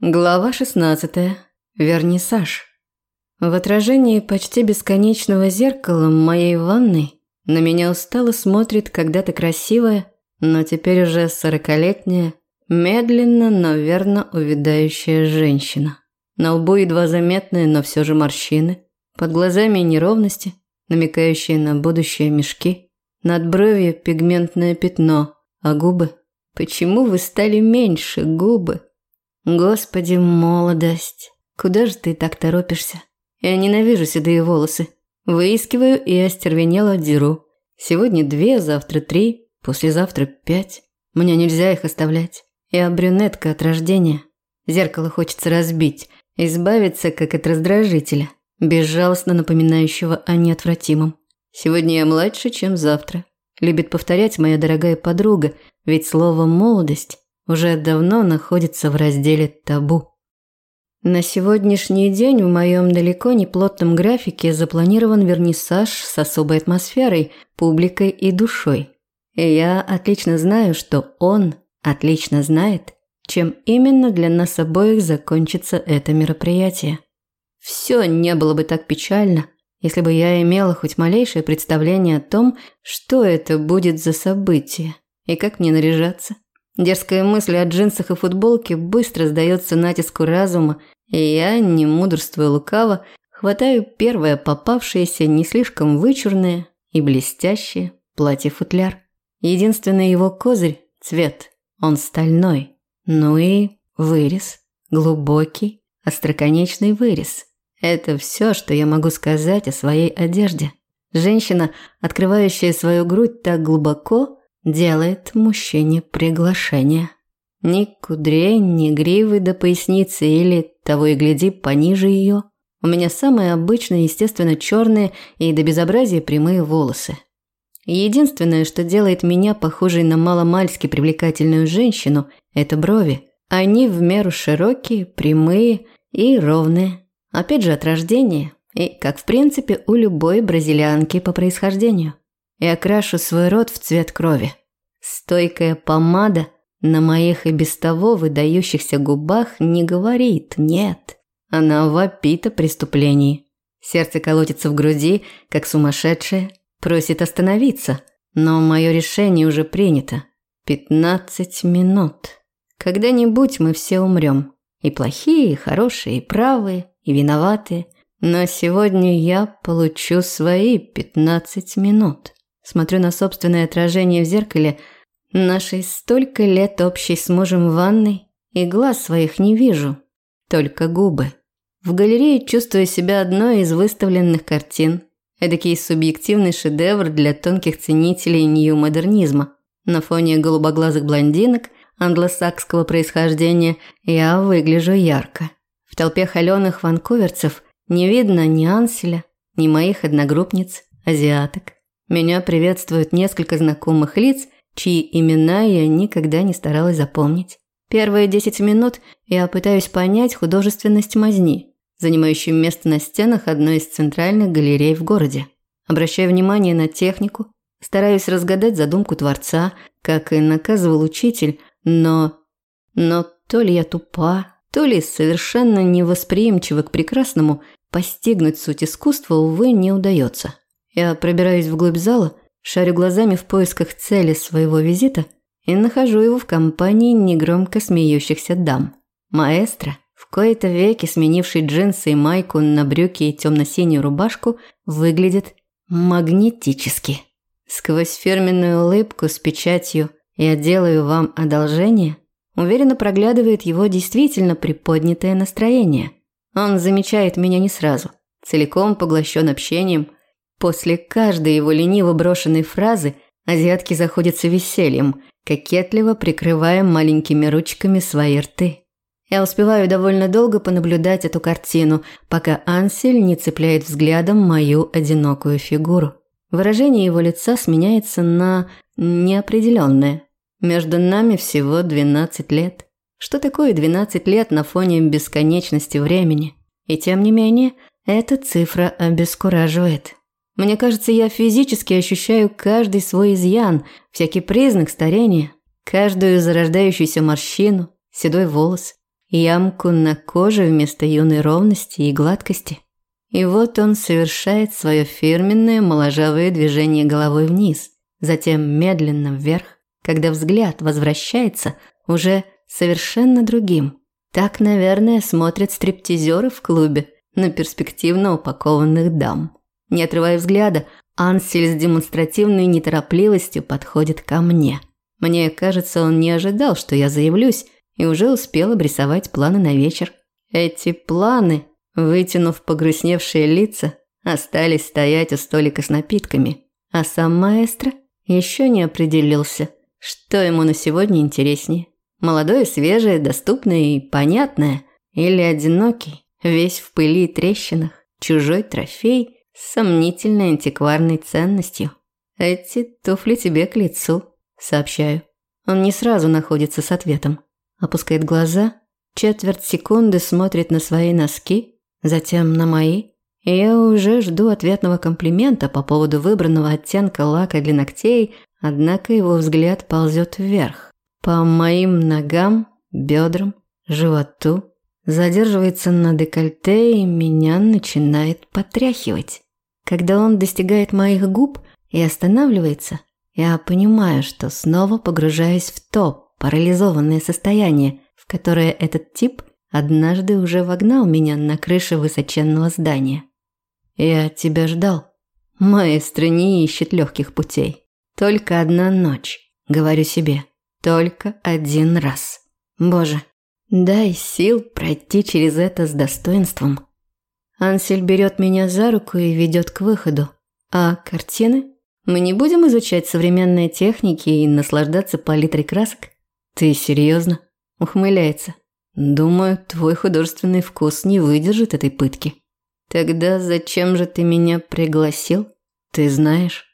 Глава 16. Вернисаж. В отражении почти бесконечного зеркала моей ванной на меня устало смотрит когда-то красивая, но теперь уже сорокалетняя, медленно, но верно увядающая женщина. На лбу едва заметные, но все же морщины, под глазами неровности, намекающие на будущее мешки, над бровью пигментное пятно, а губы... Почему вы стали меньше, губы? Господи, молодость. Куда же ты так торопишься? Я ненавижу седые волосы. Выискиваю и остервенело деру. Сегодня две, завтра три, послезавтра пять. Мне нельзя их оставлять. Я брюнетка от рождения. Зеркало хочется разбить, избавиться как от раздражителя, безжалостно напоминающего о неотвратимом. Сегодня я младше, чем завтра. Любит повторять моя дорогая подруга, ведь слово «молодость» уже давно находится в разделе «Табу». На сегодняшний день в моем далеко не плотном графике запланирован вернисаж с особой атмосферой, публикой и душой. И я отлично знаю, что он отлично знает, чем именно для нас обоих закончится это мероприятие. Все не было бы так печально, если бы я имела хоть малейшее представление о том, что это будет за событие и как мне наряжаться. Дерзкая мысль о джинсах и футболке быстро сдается натиску разума, и я, не мудрствуя лукаво, хватаю первое попавшееся не слишком вычурное и блестящее платье-футляр. Единственный его козырь – цвет. Он стальной. Ну и вырез. Глубокий, остроконечный вырез. Это все, что я могу сказать о своей одежде. Женщина, открывающая свою грудь так глубоко – делает мужчине приглашение. Ни кудрей, ни гривы до поясницы или, того и гляди, пониже ее. У меня самые обычные, естественно, черные и до безобразия прямые волосы. Единственное, что делает меня похожей на маломальски привлекательную женщину, это брови. Они в меру широкие, прямые и ровные. Опять же, от рождения. И, как в принципе, у любой бразильянки по происхождению и окрашу свой рот в цвет крови. Стойкая помада на моих и без того выдающихся губах не говорит «нет». Она вопит о преступлении. Сердце колотится в груди, как сумасшедшее, просит остановиться. Но мое решение уже принято. Пятнадцать минут. Когда-нибудь мы все умрем. И плохие, и хорошие, и правые, и виноватые. Но сегодня я получу свои пятнадцать минут. Смотрю на собственное отражение в зеркале, нашей столько лет общей с мужем в ванной, и глаз своих не вижу, только губы. В галерее чувствую себя одной из выставленных картин. Эдакий субъективный шедевр для тонких ценителей нью-модернизма. На фоне голубоглазых блондинок англосакского происхождения я выгляжу ярко. В толпе холеных ванкуверцев не видно ни Анселя, ни моих одногруппниц, азиаток. Меня приветствуют несколько знакомых лиц, чьи имена я никогда не старалась запомнить. Первые 10 минут я пытаюсь понять художественность мазни, занимающей место на стенах одной из центральных галерей в городе. Обращаю внимание на технику, стараюсь разгадать задумку творца, как и наказывал учитель, но... Но то ли я тупа, то ли совершенно невосприимчива к прекрасному, постигнуть суть искусства, увы, не удается. Я пробираюсь вглубь зала, шарю глазами в поисках цели своего визита и нахожу его в компании негромко смеющихся дам. Маэстро, в кои-то веки сменивший джинсы и майку на брюки и темно-синюю рубашку, выглядит магнетически. Сквозь фирменную улыбку с печатью «Я делаю вам одолжение» уверенно проглядывает его действительно приподнятое настроение. Он замечает меня не сразу, целиком поглощен общением – После каждой его лениво брошенной фразы азиатки заходятся весельем, кокетливо прикрывая маленькими ручками свои рты. Я успеваю довольно долго понаблюдать эту картину, пока Ансель не цепляет взглядом мою одинокую фигуру. Выражение его лица сменяется на неопределенное. Между нами всего 12 лет. Что такое 12 лет на фоне бесконечности времени? И тем не менее, эта цифра обескураживает. Мне кажется, я физически ощущаю каждый свой изъян, всякий признак старения, каждую зарождающуюся морщину, седой волос. ямку на коже вместо юной ровности и гладкости. И вот он совершает свое фирменное моложавое движение головой вниз, затем медленно вверх, когда взгляд возвращается уже совершенно другим. Так, наверное, смотрят стриптизеры в клубе на перспективно упакованных дам. Не отрывая взгляда, Ансель с демонстративной неторопливостью подходит ко мне. Мне кажется, он не ожидал, что я заявлюсь, и уже успел обрисовать планы на вечер. Эти планы, вытянув погрустневшие лица, остались стоять у столика с напитками, а сам маэстро еще не определился, что ему на сегодня интереснее. Молодое, свежее, доступное и понятное, или одинокий, весь в пыли и трещинах, чужой трофей с сомнительной антикварной ценностью. Эти туфли тебе к лицу, сообщаю. Он не сразу находится с ответом. Опускает глаза, четверть секунды смотрит на свои носки, затем на мои. И я уже жду ответного комплимента по поводу выбранного оттенка лака для ногтей, однако его взгляд ползет вверх. По моим ногам, бедрам, животу, задерживается на декольте и меня начинает потряхивать. Когда он достигает моих губ и останавливается, я понимаю, что снова погружаюсь в то парализованное состояние, в которое этот тип однажды уже вогнал меня на крыше высоченного здания. Я тебя ждал. Маэстро не ищет легких путей. Только одна ночь, говорю себе. Только один раз. Боже, дай сил пройти через это с достоинством. Ансель берет меня за руку и ведет к выходу. А картины? Мы не будем изучать современные техники и наслаждаться палитрой красок? Ты серьезно? Ухмыляется. Думаю, твой художественный вкус не выдержит этой пытки. Тогда зачем же ты меня пригласил? Ты знаешь?